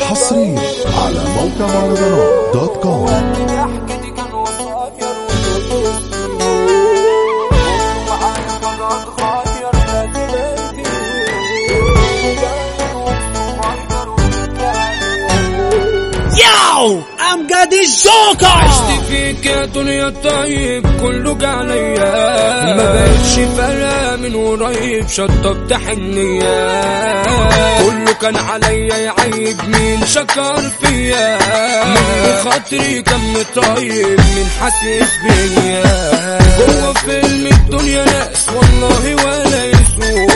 حصريا على موقع مهرجانات دوت كوم Yo! I'm Gaddy Joker! عشت فيك يا دنيا طيب كله جه عليا ما بقتش فارقة من قريب شطبت حنية كله كان عليا يعيب مين شكر فيا. من خاطري كان طيب مين حاسس بيا. جوه فيلم الدنيا ناس والله ولا يسوق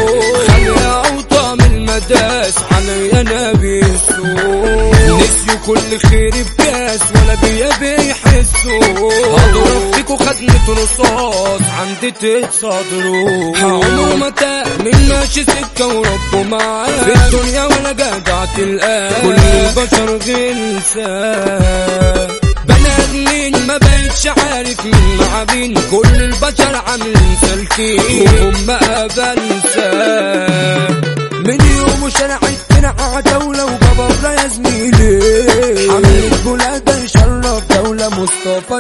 خلي اوطى من المداس عليا أنا بيسوق نسيوا كل خير بكاس ولا بيا بيحسوا فيكوا خدمة رصاص عندي تتصدروا عمره ما تاه من سكة وربه معاه في الدنيا ولا جدع تلقاه كل البشر غلسان بني آدمين ما بقتش عارف مين مع مين كل البشر عاملين سالكين وهم بنسى من يوم شرع الترعة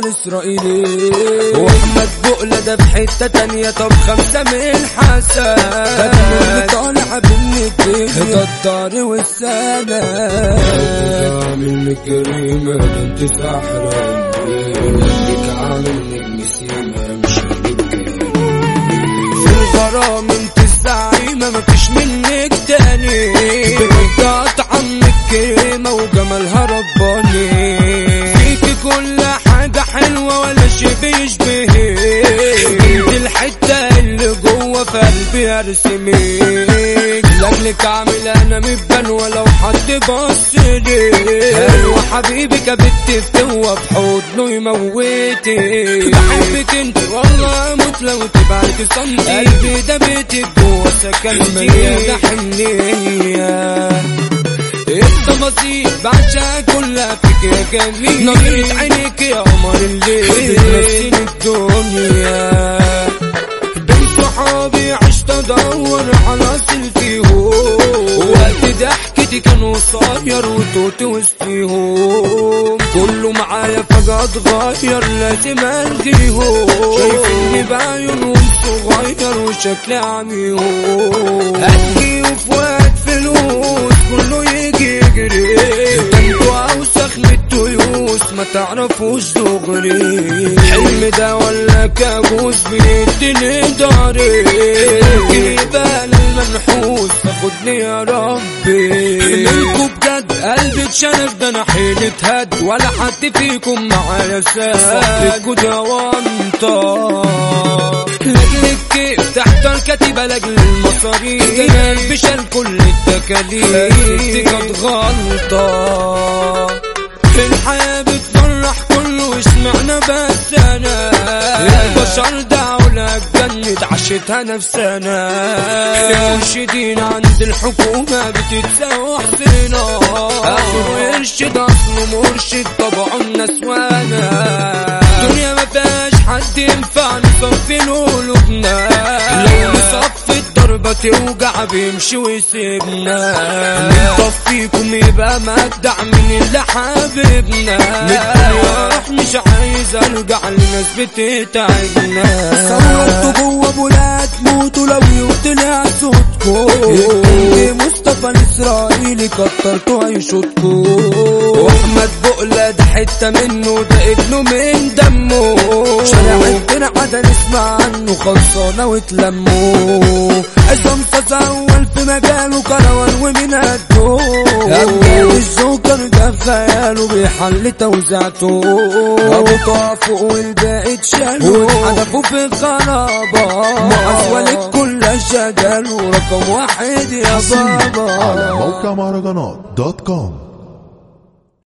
مصطفى الإسرائيلي. وأحمد بقلة ده في حتة تانية. طب خمسة من الحسن. طالع بالنجم ده الدار والسنة عامل الكريمة. ده انت سحرة ليك عامل نجم سيما مش في الغرام انت قلبي ارسمك لاجلك عامل أنا مبان ولو حد بص لي أيوه حبيبي كبت بتوة في حضنه يموتك. بحبك انت والله أموت لو تبعد سنتي قلبي ده بيتك جوه سكنتي مليانه حنيه التفاصيل بعشق كلها فيك يا جميل نظرة عينيك يا قمر الليل. بتمثل الدنيا. قصير وتوت وسطيهم كله معايا فجأة اتغير لازم الغيهم شايفيني بعيونهم صغير وشكلي عميهم هتجي وفي وقت فلوس ما تعرفوش دغري. حلم ده ولا كابوس بيديني ضهري جبال المنحوس فخدني يا ربي. منكم بجد قلبي اتشنف ده أنا حيلي اتهد. ولا حد فيكم معايا ساد. صاحبكوا ده وانطا لاجلك كيف؟ تحت الكتيبة لاجل المصاريف كان بشال كل التكاليف. كانت غلطة. في بتفرح بس أنا. البشر دعونا اتجند عشتها نفسنا المرشدين عند الحكومة بتتسوح فينا اخر يرشد اصله مرشد طبعه النسوانة الدنيا ما فيهاش حد ينفع نصفي قلوبنا. لو نصفي الضربة توجع بيمشي ويسيبنا. نطفيكم يبقى مجدع من اللي حبيبنا روح مش عايز ارجع لناس بتتعبنا. صورت جوه بولاد موتوا لو يطلع صوتكم مصطفى الإسرائيلي كترتوا عيشتكم وأحمد بقلة ده حتة منه ده ابنه من دمه. شارع الدرع ده نسمع عنه خلصانه وتلموا عصام تزول في مجاله كروان ومن قده خياله بيحل توزيعته طه فوق والباقي اتشالوا واتحدفوا في الخرابة ولد كل شجال ورقم واحد يا على بابا موقع مهرجانات دوت كوم